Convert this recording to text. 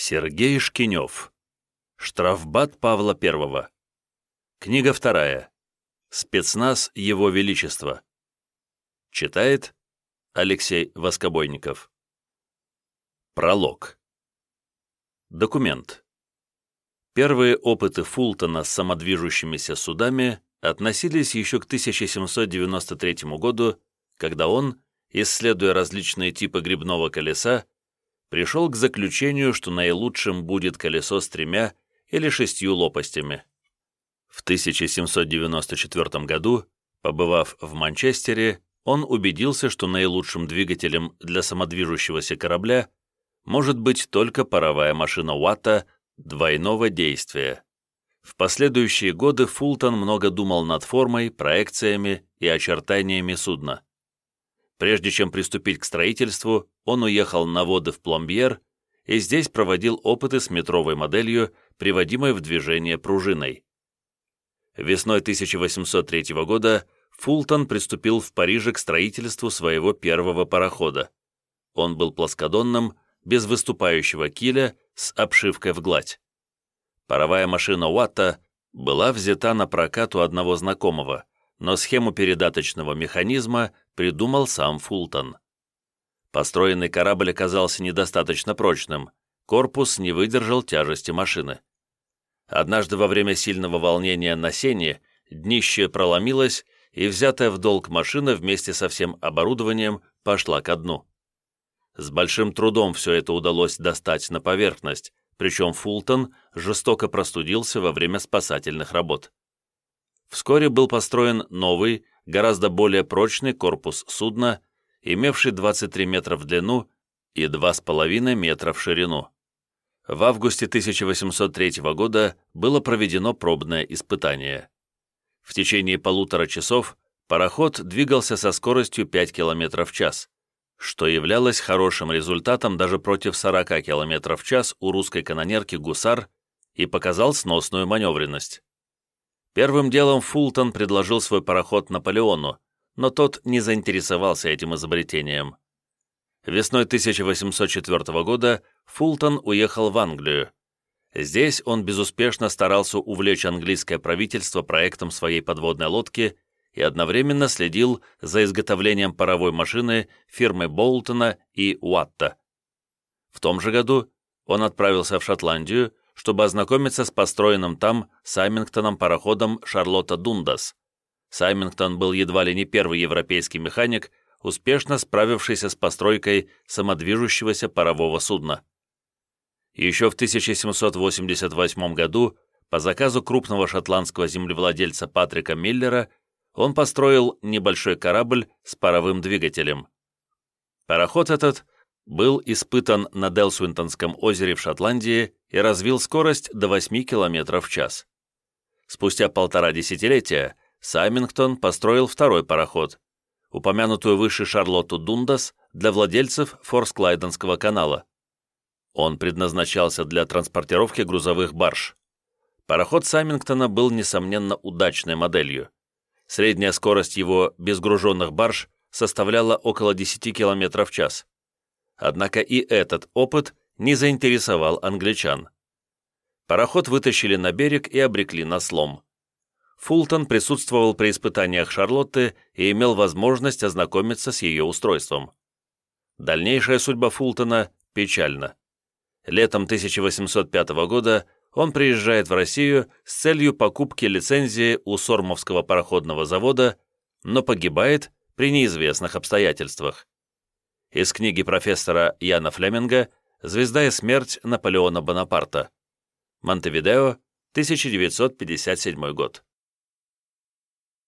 Сергей Шкинев. Штрафбат Павла I. Книга вторая. Спецназ Его Величества. Читает Алексей Воскобойников. Пролог. Документ. Первые опыты Фултона с самодвижущимися судами относились еще к 1793 году, когда он, исследуя различные типы грибного колеса, пришел к заключению, что наилучшим будет колесо с тремя или шестью лопастями. В 1794 году, побывав в Манчестере, он убедился, что наилучшим двигателем для самодвижущегося корабля может быть только паровая машина Уатта двойного действия. В последующие годы Фултон много думал над формой, проекциями и очертаниями судна. Прежде чем приступить к строительству, он уехал на воды в Пломбьер и здесь проводил опыты с метровой моделью, приводимой в движение пружиной. Весной 1803 года Фултон приступил в Париже к строительству своего первого парохода. Он был плоскодонным, без выступающего киля, с обшивкой в гладь. Паровая машина Уатта была взята на прокат у одного знакомого, но схему передаточного механизма придумал сам Фултон. Построенный корабль оказался недостаточно прочным, корпус не выдержал тяжести машины. Однажды во время сильного волнения на сене днище проломилось, и взятая в долг машина вместе со всем оборудованием пошла ко дну. С большим трудом все это удалось достать на поверхность, причем Фултон жестоко простудился во время спасательных работ. Вскоре был построен новый, гораздо более прочный корпус судна, имевший 23 метра в длину и 2,5 метра в ширину. В августе 1803 года было проведено пробное испытание. В течение полутора часов пароход двигался со скоростью 5 км в час, что являлось хорошим результатом даже против 40 км в час у русской канонерки «Гусар» и показал сносную маневренность. Первым делом Фултон предложил свой пароход Наполеону, но тот не заинтересовался этим изобретением. Весной 1804 года Фултон уехал в Англию. Здесь он безуспешно старался увлечь английское правительство проектом своей подводной лодки и одновременно следил за изготовлением паровой машины фирмы Болтона и Уатта. В том же году он отправился в Шотландию, чтобы ознакомиться с построенным там Саймингтоном пароходом Шарлотта Дундас. Саймингтон был едва ли не первый европейский механик, успешно справившийся с постройкой самодвижущегося парового судна. Еще в 1788 году по заказу крупного шотландского землевладельца Патрика Миллера он построил небольшой корабль с паровым двигателем. Пароход этот был испытан на Делсуинтонском озере в Шотландии и развил скорость до 8 км в час. Спустя полтора десятилетия Саймингтон построил второй пароход, упомянутую выше Шарлотту Дундас для владельцев Форсклайденского канала. Он предназначался для транспортировки грузовых барж. Пароход Саймингтона был, несомненно, удачной моделью. Средняя скорость его безгруженных барж составляла около 10 км в час. Однако и этот опыт не заинтересовал англичан. Пароход вытащили на берег и обрекли на слом. Фултон присутствовал при испытаниях Шарлотты и имел возможность ознакомиться с ее устройством. Дальнейшая судьба Фултона печальна. Летом 1805 года он приезжает в Россию с целью покупки лицензии у Сормовского пароходного завода, но погибает при неизвестных обстоятельствах из книги профессора Яна Флеминга «Звезда и смерть Наполеона Бонапарта». Монтевидео, 1957 год.